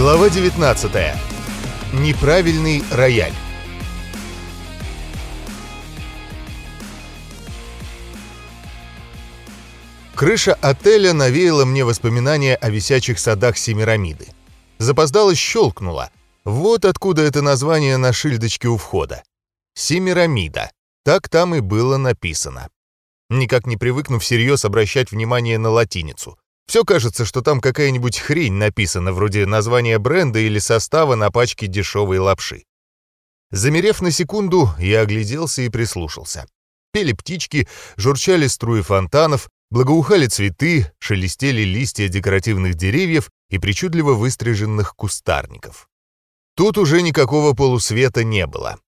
Глава 19. Неправильный рояль. Крыша отеля навеяла мне воспоминания о висячих садах Семирамиды. Запоздало щелкнуло. Вот откуда это название на шильдочке у входа. Семирамида. Так там и было написано. Никак не привыкнув всерьез обращать внимание на латиницу. Все кажется, что там какая-нибудь хрень написана, вроде названия бренда или состава на пачке дешевой лапши. Замерев на секунду, я огляделся и прислушался. Пели птички, журчали струи фонтанов, благоухали цветы, шелестели листья декоративных деревьев и причудливо выстриженных кустарников. Тут уже никакого полусвета не было.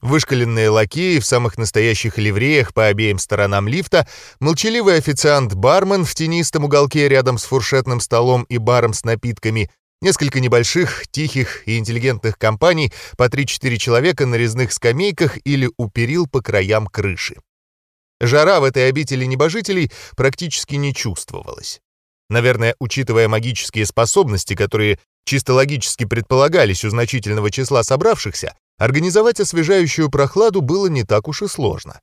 Вышкаленные лакеи в самых настоящих ливреях по обеим сторонам лифта, молчаливый официант-бармен в тенистом уголке рядом с фуршетным столом и баром с напитками, несколько небольших, тихих и интеллигентных компаний по 3-4 человека на резных скамейках или у перил по краям крыши. Жара в этой обители небожителей практически не чувствовалась. Наверное, учитывая магические способности, которые чисто логически предполагались у значительного числа собравшихся, Организовать освежающую прохладу было не так уж и сложно.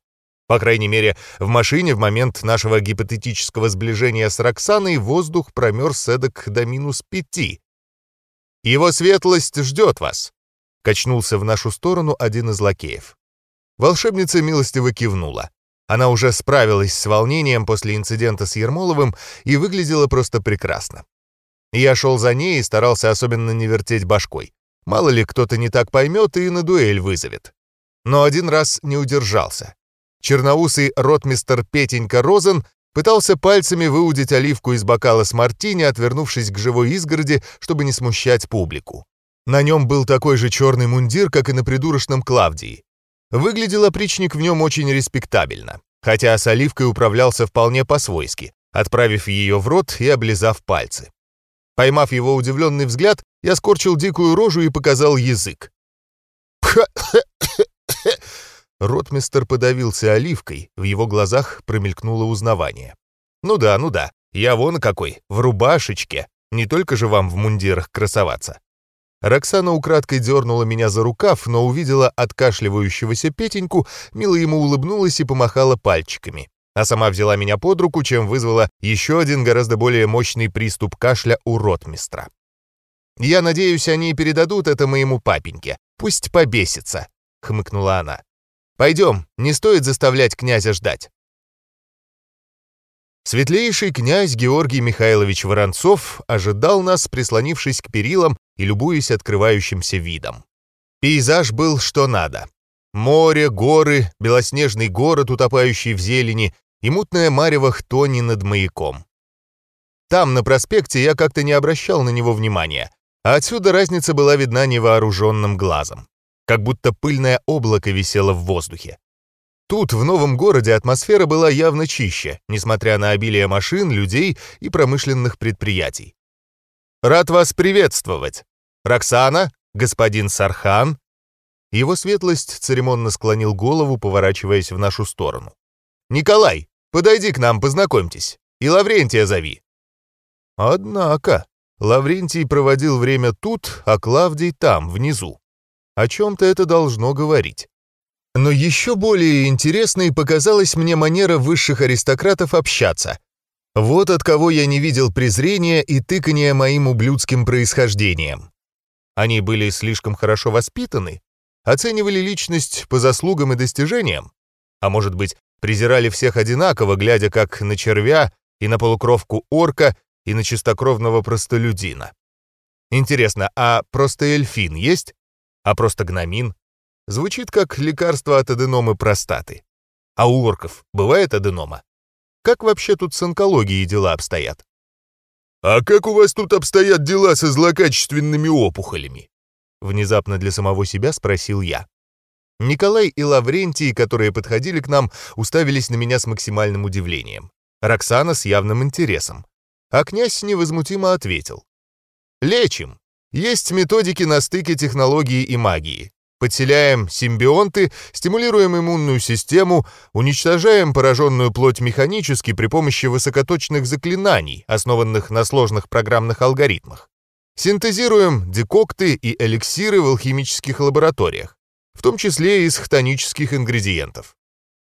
По крайней мере, в машине в момент нашего гипотетического сближения с Роксаной воздух промерз эдак до минус пяти. «Его светлость ждет вас», — качнулся в нашу сторону один из лакеев. Волшебница милостиво кивнула. Она уже справилась с волнением после инцидента с Ермоловым и выглядела просто прекрасно. Я шел за ней и старался особенно не вертеть башкой. Мало ли кто-то не так поймет и на дуэль вызовет. Но один раз не удержался. Черноусый ротмистер Петенька Розен пытался пальцами выудить оливку из бокала с мартини, отвернувшись к живой изгороди, чтобы не смущать публику. На нем был такой же черный мундир, как и на придурочном Клавдии. Выглядел опричник в нем очень респектабельно, хотя с оливкой управлялся вполне по-свойски, отправив ее в рот и облизав пальцы. Поймав его удивленный взгляд, я скорчил дикую рожу и показал язык. Ротмистер подавился оливкой, в его глазах промелькнуло узнавание. «Ну да, ну да, я вон какой, в рубашечке, не только же вам в мундирах красоваться». Роксана украдкой дернула меня за рукав, но увидела откашливающегося Петеньку, мило ему улыбнулась и помахала пальчиками а сама взяла меня под руку, чем вызвала еще один гораздо более мощный приступ кашля у ротмистра. «Я надеюсь, они передадут это моему папеньке. Пусть побесится», — хмыкнула она. «Пойдем, не стоит заставлять князя ждать». Светлейший князь Георгий Михайлович Воронцов ожидал нас, прислонившись к перилам и любуясь открывающимся видом. Пейзаж был что надо. Море, горы, белоснежный город, утопающий в зелени, и мутная марево хтони над маяком. Там, на проспекте, я как-то не обращал на него внимания, а отсюда разница была видна невооруженным глазом. Как будто пыльное облако висело в воздухе. Тут, в новом городе, атмосфера была явно чище, несмотря на обилие машин, людей и промышленных предприятий. «Рад вас приветствовать! Роксана, господин Сархан!» Его светлость церемонно склонил голову, поворачиваясь в нашу сторону. «Николай, Подойди к нам, познакомьтесь. И Лаврентия зови». Однако, Лаврентий проводил время тут, а Клавдий там, внизу. О чем-то это должно говорить. Но еще более интересной показалась мне манера высших аристократов общаться. Вот от кого я не видел презрения и тыкания моим ублюдским происхождением. Они были слишком хорошо воспитаны, оценивали личность по заслугам и достижениям, а может быть, презирали всех одинаково, глядя как на червя и на полукровку орка и на чистокровного простолюдина. Интересно, а просто эльфин есть? А просто гномин? Звучит как лекарство от аденомы простаты. А у орков бывает аденома? Как вообще тут с онкологией дела обстоят? «А как у вас тут обстоят дела со злокачественными опухолями?» Внезапно для самого себя спросил я. Николай и Лаврентий, которые подходили к нам, уставились на меня с максимальным удивлением. Роксана с явным интересом. А князь невозмутимо ответил. «Лечим. Есть методики на стыке технологии и магии. Подселяем симбионты, стимулируем иммунную систему, уничтожаем пораженную плоть механически при помощи высокоточных заклинаний, основанных на сложных программных алгоритмах. Синтезируем декокты и эликсиры в алхимических лабораториях, в том числе из хтонических ингредиентов.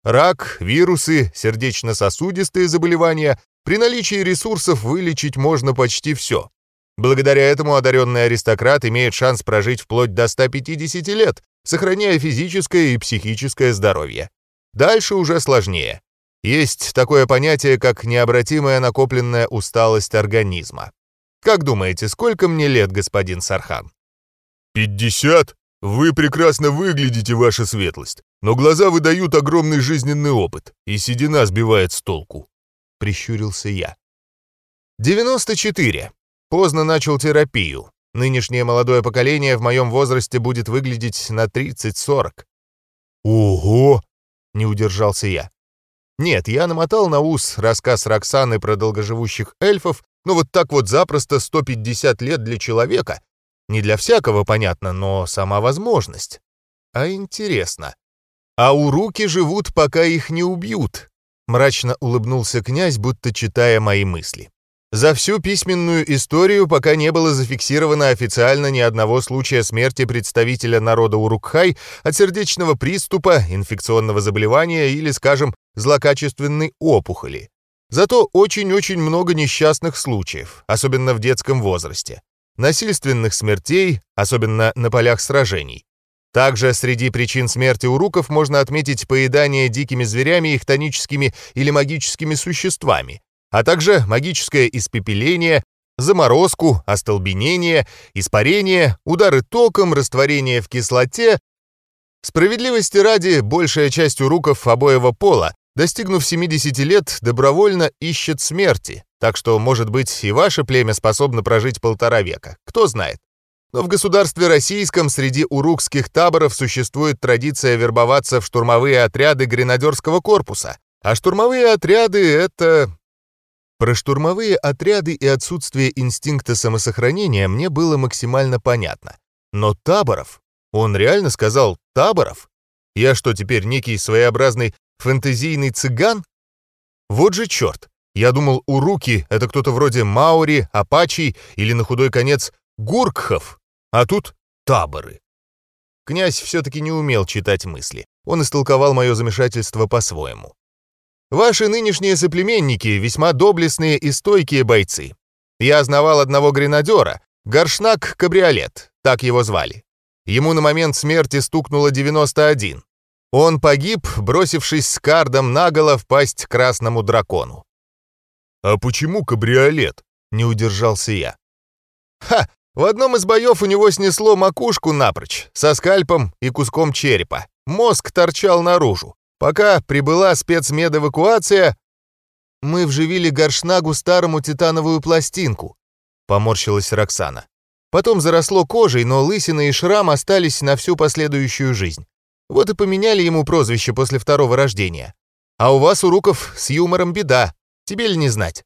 Рак, вирусы, сердечно-сосудистые заболевания, при наличии ресурсов вылечить можно почти все. Благодаря этому одаренный аристократ имеет шанс прожить вплоть до 150 лет, сохраняя физическое и психическое здоровье. Дальше уже сложнее. Есть такое понятие, как необратимая накопленная усталость организма. Как думаете, сколько мне лет, господин Сархан? «Пятьдесят? Вы прекрасно выглядите, ваша светлость, но глаза выдают огромный жизненный опыт, и седина сбивает с толку», — прищурился я. «Девяносто четыре. Поздно начал терапию. Нынешнее молодое поколение в моем возрасте будет выглядеть на 30-40. «Ого!» — не удержался я. Нет, я намотал на ус рассказ Роксаны про долгоживущих эльфов, но вот так вот запросто 150 лет для человека. Не для всякого, понятно, но сама возможность. А интересно. А у руки живут, пока их не убьют. Мрачно улыбнулся князь, будто читая мои мысли. За всю письменную историю пока не было зафиксировано официально ни одного случая смерти представителя народа Урукхай от сердечного приступа, инфекционного заболевания или, скажем, злокачественной опухоли. Зато очень-очень много несчастных случаев, особенно в детском возрасте. Насильственных смертей, особенно на полях сражений. Также среди причин смерти уруков можно отметить поедание дикими зверями и хтоническими или магическими существами, а также магическое испепеление, заморозку, остолбенение, испарение, удары током, растворение в кислоте. Справедливости ради, большая часть уруков обоего пола, достигнув 70 лет, добровольно ищет смерти, так что, может быть, и ваше племя способно прожить полтора века, кто знает. Но в государстве российском среди урукских таборов существует традиция вербоваться в штурмовые отряды гренадерского корпуса, а штурмовые отряды — это про штурмовые отряды и отсутствие инстинкта самосохранения мне было максимально понятно. Но Таборов? Он реально сказал «Таборов»? Я что, теперь некий своеобразный фэнтезийный цыган? Вот же черт! Я думал, у руки это кто-то вроде Маури, Апачи или, на худой конец, Гуркхов. А тут таборы. Князь все-таки не умел читать мысли. Он истолковал мое замешательство по-своему. Ваши нынешние соплеменники весьма доблестные и стойкие бойцы. Я знавал одного гренадера, Горшнак Кабриолет, так его звали. Ему на момент смерти стукнуло 91. Он погиб, бросившись с кардом наголо в пасть красному дракону. «А почему кабриолет?» — не удержался я. «Ха! В одном из боев у него снесло макушку напрочь, со скальпом и куском черепа. Мозг торчал наружу. Пока прибыла спецмедэвакуация, мы вживили горшнагу старому титановую пластинку, поморщилась Роксана. Потом заросло кожей, но лысина и шрам остались на всю последующую жизнь. Вот и поменяли ему прозвище после второго рождения. А у вас, у с юмором беда. Тебе ли не знать?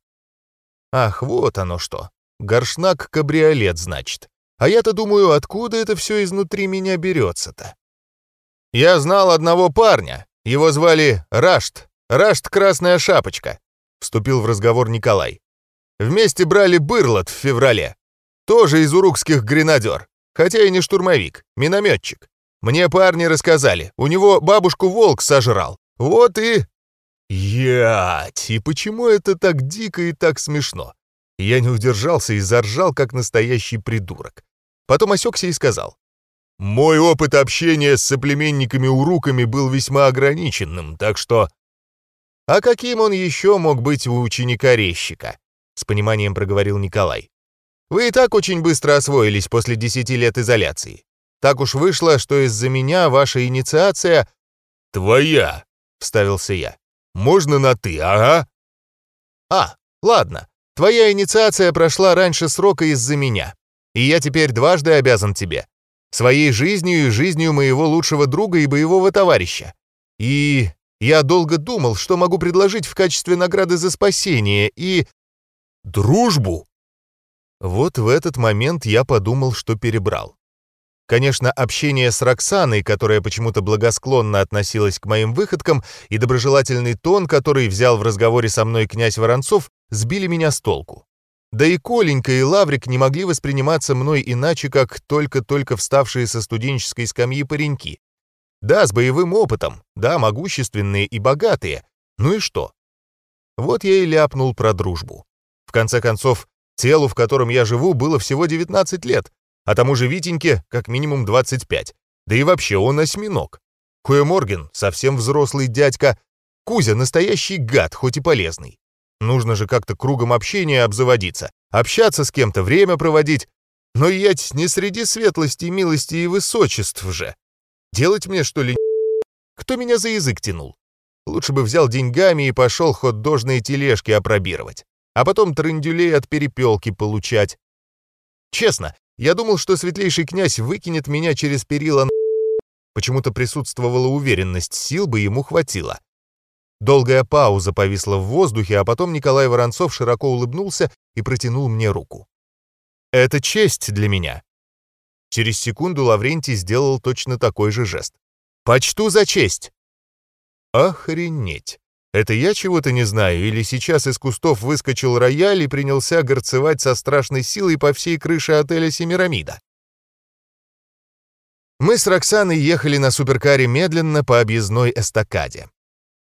Ах, вот оно что. Горшнак-кабриолет, значит. А я-то думаю, откуда это все изнутри меня берется-то? Я знал одного парня, его звали Рашт, Рашт Красная Шапочка», — вступил в разговор Николай. «Вместе брали Бырлот в феврале. Тоже из урукских гренадер, хотя и не штурмовик, минометчик. Мне парни рассказали, у него бабушку волк сожрал. Вот и...» Ять, и почему это так дико и так смешно? Я не удержался и заржал, как настоящий придурок. Потом осекся и сказал. Мой опыт общения с соплеменниками-уруками был весьма ограниченным, так что... А каким он еще мог быть у ученика-резчика? С пониманием проговорил Николай. Вы и так очень быстро освоились после десяти лет изоляции. Так уж вышло, что из-за меня ваша инициация... «Твоя!» — вставился я. «Можно на «ты», ага?» «А, ладно. Твоя инициация прошла раньше срока из-за меня. И я теперь дважды обязан тебе своей жизнью и жизнью моего лучшего друга и боевого товарища. И я долго думал, что могу предложить в качестве награды за спасение и... Дружбу? Вот в этот момент я подумал, что перебрал. Конечно, общение с Роксаной, которая почему-то благосклонно относилась к моим выходкам, и доброжелательный тон, который взял в разговоре со мной князь Воронцов, сбили меня с толку. Да и Коленька и Лаврик не могли восприниматься мной иначе, как только-только вставшие со студенческой скамьи пареньки. Да, с боевым опытом, да, могущественные и богатые. Ну и что? Вот я и ляпнул про дружбу. В конце концов, телу, в котором я живу, было всего 19 лет, а тому же Витеньке как минимум 25. Да и вообще он осьминог. Хуя Морген совсем взрослый дядька. Кузя настоящий гад, хоть и полезный. Нужно же как-то кругом общения обзаводиться, общаться с кем-то, время проводить. Но я не среди светлости, милости и высочеств же. Делать мне, что ли, Кто меня за язык тянул? Лучше бы взял деньгами и пошел хот-дожные тележки опробировать, а потом трындюлей от перепелки получать. Честно, я думал, что светлейший князь выкинет меня через перила Почему-то присутствовала уверенность, сил бы ему хватило. Долгая пауза повисла в воздухе, а потом Николай Воронцов широко улыбнулся и протянул мне руку. «Это честь для меня». Через секунду Лаврентий сделал точно такой же жест. «Почту за честь!» «Охренеть! Это я чего-то не знаю, или сейчас из кустов выскочил рояль и принялся горцевать со страшной силой по всей крыше отеля «Семирамида»?» Мы с Роксаной ехали на суперкаре медленно по объездной эстакаде.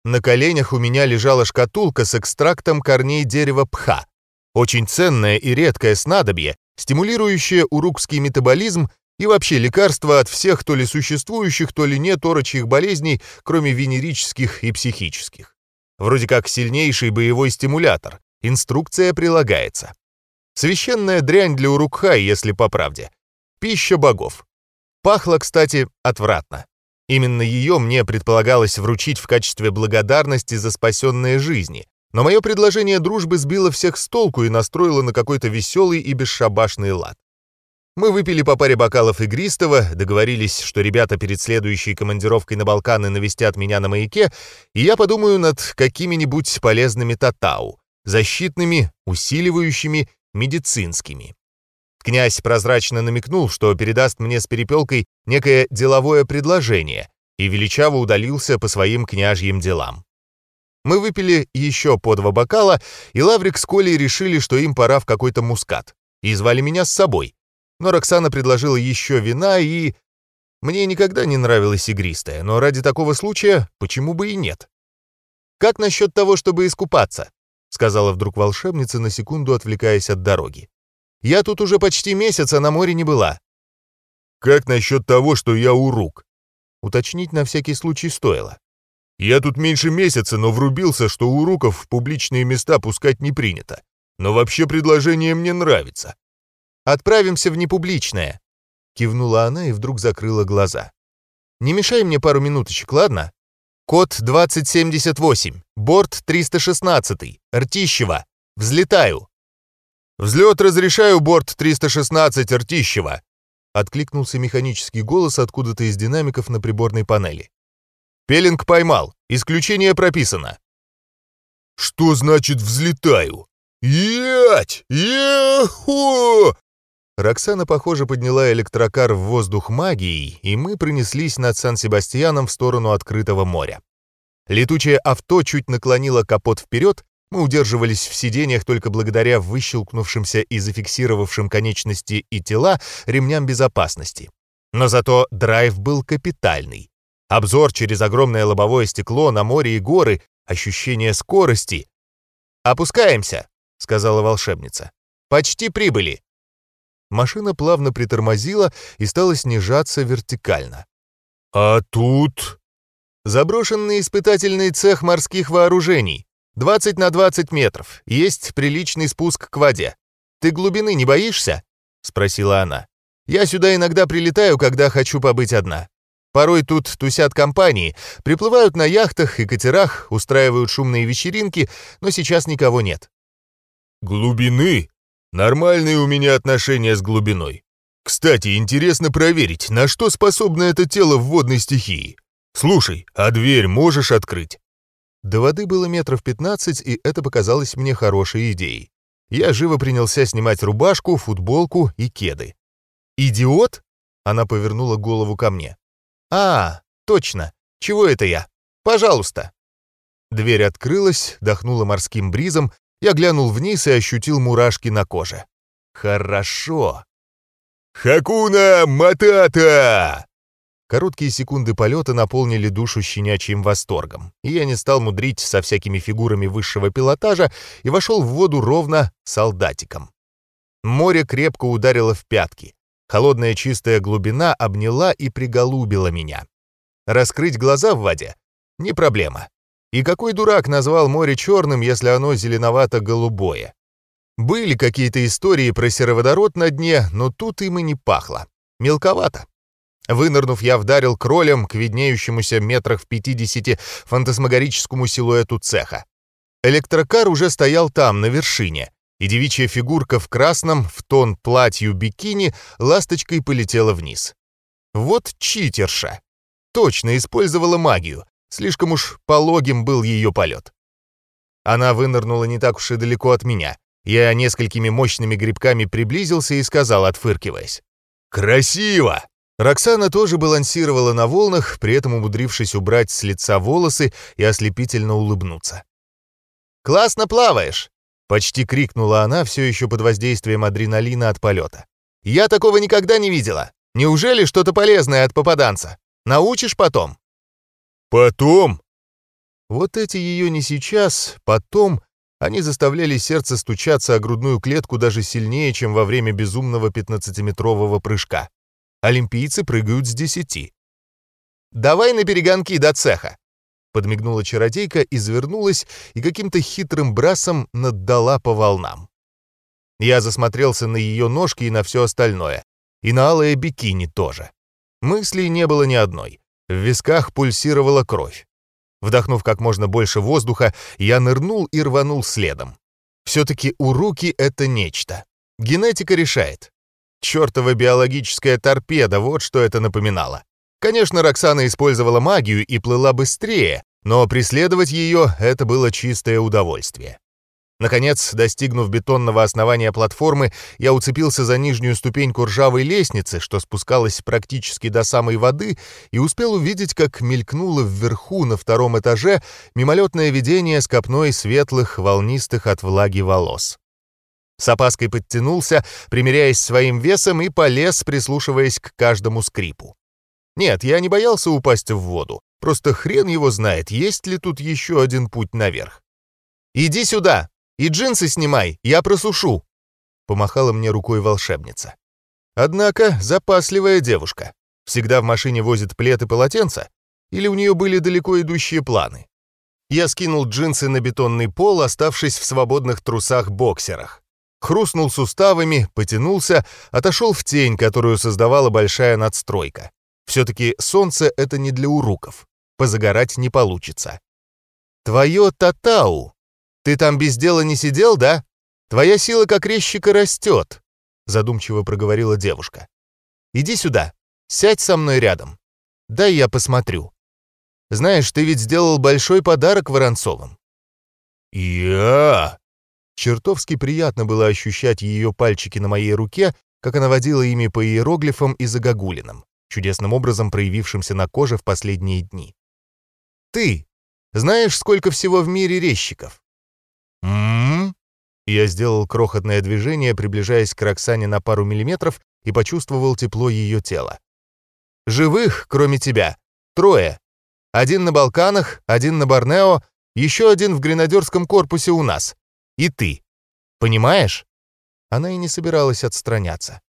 На коленях у меня лежала шкатулка с экстрактом корней дерева пха. Очень ценное и редкое снадобье, стимулирующее урукский метаболизм и вообще лекарство от всех то ли существующих, то ли нет орочих болезней, кроме венерических и психических. Вроде как сильнейший боевой стимулятор. Инструкция прилагается. Священная дрянь для урукхай, если по правде. Пища богов. Пахло, кстати, отвратно. Именно ее мне предполагалось вручить в качестве благодарности за спасенные жизни. Но мое предложение дружбы сбило всех с толку и настроило на какой-то веселый и бесшабашный лад. Мы выпили по паре бокалов игристого, договорились, что ребята перед следующей командировкой на Балканы навестят меня на маяке, и я подумаю над какими-нибудь полезными татау, защитными, усиливающими, медицинскими. Князь прозрачно намекнул, что передаст мне с перепелкой некое деловое предложение, и величаво удалился по своим княжьим делам. Мы выпили еще по два бокала, и Лаврик с Колей решили, что им пора в какой-то мускат, и звали меня с собой. Но Роксана предложила еще вина, и... Мне никогда не нравилось игристое, но ради такого случая почему бы и нет? «Как насчет того, чтобы искупаться?» — сказала вдруг волшебница, на секунду отвлекаясь от дороги. Я тут уже почти месяц, а на море не была». «Как насчет того, что я урук?» Уточнить на всякий случай стоило. «Я тут меньше месяца, но врубился, что уруков в публичные места пускать не принято. Но вообще предложение мне нравится». «Отправимся в непубличное», — кивнула она и вдруг закрыла глаза. «Не мешай мне пару минуточек, ладно? Код 2078, борт 316, Ртищево. Взлетаю». «Взлет разрешаю, борт 316 Ртищева!» Откликнулся механический голос откуда-то из динамиков на приборной панели. «Пелинг поймал. Исключение прописано». «Что значит взлетаю? Ять! Еху!» Роксана, похоже, подняла электрокар в воздух магией, и мы принеслись над Сан-Себастьяном в сторону открытого моря. Летучее авто чуть наклонило капот вперед, мы удерживались в сидениях только благодаря выщелкнувшимся и зафиксировавшим конечности и тела ремням безопасности. Но зато драйв был капитальный. Обзор через огромное лобовое стекло на море и горы, ощущение скорости. «Опускаемся», — сказала волшебница. «Почти прибыли». Машина плавно притормозила и стала снижаться вертикально. «А тут...» «Заброшенный испытательный цех морских вооружений», 20 на 20 метров. Есть приличный спуск к воде. Ты глубины не боишься?» — спросила она. «Я сюда иногда прилетаю, когда хочу побыть одна. Порой тут тусят компании, приплывают на яхтах и катерах, устраивают шумные вечеринки, но сейчас никого нет». «Глубины? Нормальные у меня отношения с глубиной. Кстати, интересно проверить, на что способно это тело в водной стихии. Слушай, а дверь можешь открыть?» До воды было метров 15, и это показалось мне хорошей идеей. Я живо принялся снимать рубашку, футболку и кеды. «Идиот?» — она повернула голову ко мне. «А, точно. Чего это я? Пожалуйста». Дверь открылась, дохнула морским бризом, Я глянул вниз и ощутил мурашки на коже. Хорошо. «Хакуна Матата!» Короткие секунды полета наполнили душу щенячьим восторгом, и я не стал мудрить со всякими фигурами высшего пилотажа и вошел в воду ровно солдатиком. Море крепко ударило в пятки. Холодная чистая глубина обняла и приголубила меня. Раскрыть глаза в воде — не проблема. И какой дурак назвал море черным, если оно зеленовато-голубое? Были какие-то истории про сероводород на дне, но тут им и не пахло. Мелковато. Вынырнув, я вдарил кролем к виднеющемуся метрах в 50 фантасмагорическому силуэту цеха. Электрокар уже стоял там, на вершине, и девичья фигурка в красном, в тон платью бикини, ласточкой полетела вниз. Вот читерша. Точно использовала магию. Слишком уж пологим был ее полет. Она вынырнула не так уж и далеко от меня. Я несколькими мощными грибками приблизился и сказал, отфыркиваясь. «Красиво!» Роксана тоже балансировала на волнах, при этом умудрившись убрать с лица волосы и ослепительно улыбнуться. «Классно плаваешь!» — почти крикнула она, все еще под воздействием адреналина от полета. «Я такого никогда не видела! Неужели что-то полезное от попаданца? Научишь потом?» «Потом?» Вот эти ее не сейчас, потом, они заставляли сердце стучаться о грудную клетку даже сильнее, чем во время безумного 15-метрового прыжка. Олимпийцы прыгают с десяти. «Давай на перегонки до цеха!» Подмигнула чародейка, извернулась и каким-то хитрым брасом наддала по волнам. Я засмотрелся на ее ножки и на все остальное. И на алое бикини тоже. Мыслей не было ни одной. В висках пульсировала кровь. Вдохнув как можно больше воздуха, я нырнул и рванул следом. Все-таки у руки это нечто. Генетика решает. Чертова биологическая торпеда, вот что это напоминало. Конечно, Роксана использовала магию и плыла быстрее, но преследовать ее — это было чистое удовольствие. Наконец, достигнув бетонного основания платформы, я уцепился за нижнюю ступеньку ржавой лестницы, что спускалась практически до самой воды, и успел увидеть, как мелькнуло вверху на втором этаже мимолетное видение с копной светлых, волнистых от влаги волос. С опаской подтянулся, примеряясь своим весом, и полез, прислушиваясь к каждому скрипу. Нет, я не боялся упасть в воду, просто хрен его знает, есть ли тут еще один путь наверх. «Иди сюда!» И джинсы снимай, я просушу!» Помахала мне рукой волшебница. Однако запасливая девушка. Всегда в машине возит плед и полотенца? Или у нее были далеко идущие планы? Я скинул джинсы на бетонный пол, оставшись в свободных трусах-боксерах. Хрустнул суставами, потянулся, отошел в тень, которую создавала большая надстройка. Все-таки солнце — это не для уруков. Позагорать не получится. «Твое татау!» «Ты там без дела не сидел, да? Твоя сила как резчика растет», — задумчиво проговорила девушка. «Иди сюда, сядь со мной рядом. Дай я посмотрю. Знаешь, ты ведь сделал большой подарок Воронцовым». «Я...» Чертовски приятно было ощущать ее пальчики на моей руке, как она водила ими по иероглифам и загогулинам, чудесным образом проявившимся на коже в последние дни. «Ты знаешь, сколько всего в мире резчиков?» «М-м-м?» Я сделал крохотное движение, приближаясь к Роксане на пару миллиметров и почувствовал тепло ее тела. «Живых, кроме тебя, трое. Один на Балканах, один на Борнео, еще один в гренадерском корпусе у нас. И ты. Понимаешь?» Она и не собиралась отстраняться.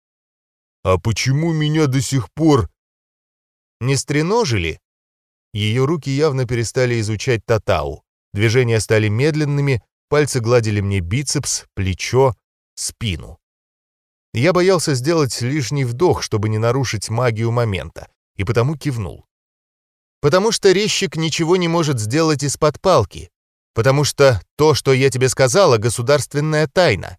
«А почему меня до сих пор...» «Не стреножили?» Ее руки явно перестали изучать татау. Движения стали медленными, Пальцы гладили мне бицепс, плечо, спину. Я боялся сделать лишний вдох, чтобы не нарушить магию момента, и потому кивнул. Потому что резчик ничего не может сделать из-под палки. Потому что то, что я тебе сказала, государственная тайна.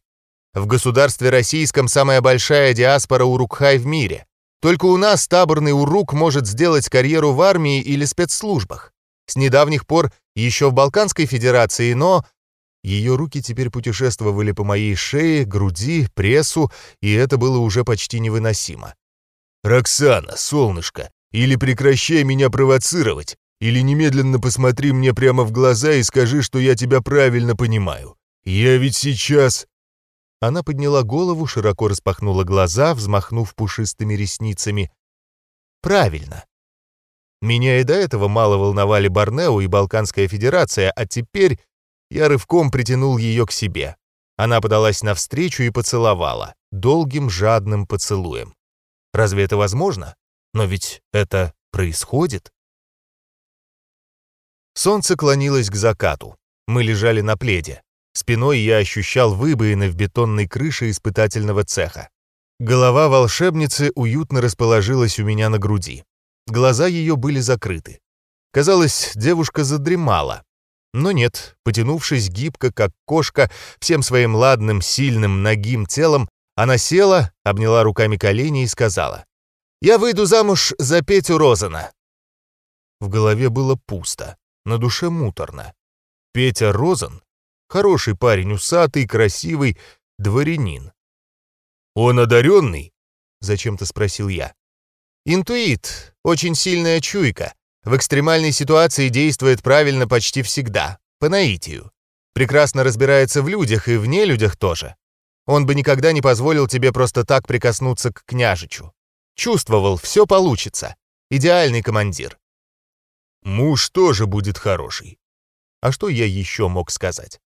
В государстве российском самая большая диаспора урукхай в мире. Только у нас таборный урук может сделать карьеру в армии или спецслужбах. С недавних пор еще в Балканской Федерации, но ее руки теперь путешествовали по моей шее, груди, прессу, и это было уже почти невыносимо. «Роксана, солнышко, или прекращай меня провоцировать, или немедленно посмотри мне прямо в глаза и скажи, что я тебя правильно понимаю. «Я ведь сейчас...» Она подняла голову, широко распахнула глаза, взмахнув пушистыми ресницами. «Правильно. Меня и до этого мало волновали Борнео и Балканская Федерация, а теперь я рывком притянул ее к себе. Она подалась навстречу и поцеловала, долгим жадным поцелуем. Разве это возможно? Но ведь это происходит. Солнце клонилось к закату. Мы лежали на пледе. Спиной я ощущал выбоины в бетонной крыше испытательного цеха. Голова волшебницы уютно расположилась у меня на груди. Глаза ее были закрыты. Казалось, девушка задремала. Но нет, потянувшись гибко, как кошка, всем своим ладным, сильным, ногим телом, она села, обняла руками колени и сказала, «Я выйду замуж за Петю Розана». В голове было пусто, на душе муторно. Петя Розан — хороший парень, усатый, красивый, дворянин. «Он одаренный?» — зачем-то спросил я. Интуит — очень сильная чуйка. В экстремальной ситуации действует правильно почти всегда, по наитию. Прекрасно разбирается в людях и в нелюдях тоже. Он бы никогда не позволил тебе просто так прикоснуться к княжичу. Чувствовал, все получится. Идеальный командир. Муж тоже будет хороший. А что я еще мог сказать?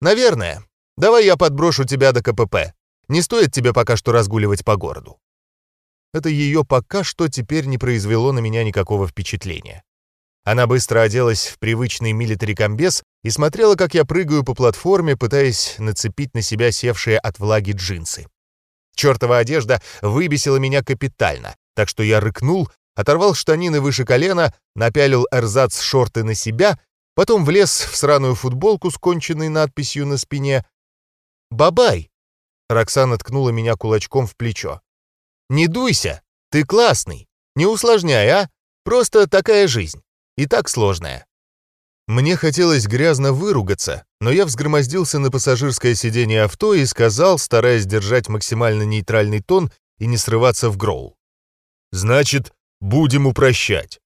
Наверное. Давай я подброшу тебя до КПП. Не стоит тебе пока что разгуливать по городу. Это ее пока что теперь не произвело на меня никакого впечатления. Она быстро оделась в привычный милитари-комбез и смотрела, как я прыгаю по платформе, пытаясь нацепить на себя севшие от влаги джинсы. Чёртова одежда выбесила меня капитально, так что я рыкнул, оторвал штанины выше колена, напялил эрзац-шорты на себя, потом влез в сраную футболку с конченной надписью на спине. «Бабай!» Роксана ткнула меня кулачком в плечо. Не дуйся, ты классный. Не усложняй, а? Просто такая жизнь. И так сложная. Мне хотелось грязно выругаться, но я взгромоздился на пассажирское сиденье авто и сказал, стараясь держать максимально нейтральный тон и не срываться в гроул. «Значит, будем упрощать».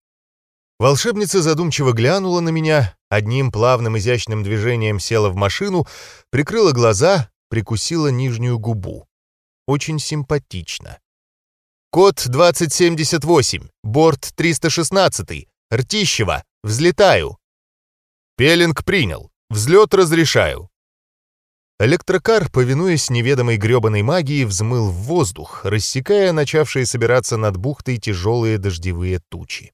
Волшебница задумчиво глянула на меня, одним плавным изящным движением села в машину, прикрыла глаза, прикусила нижнюю губу. Очень симпатично. Код 2078, борт 316, Ртищево, взлетаю. Пелинг принял, взлет разрешаю. Электрокар, повинуясь неведомой грёбаной магии, взмыл в воздух, рассекая начавшие собираться над бухтой тяжелые дождевые тучи.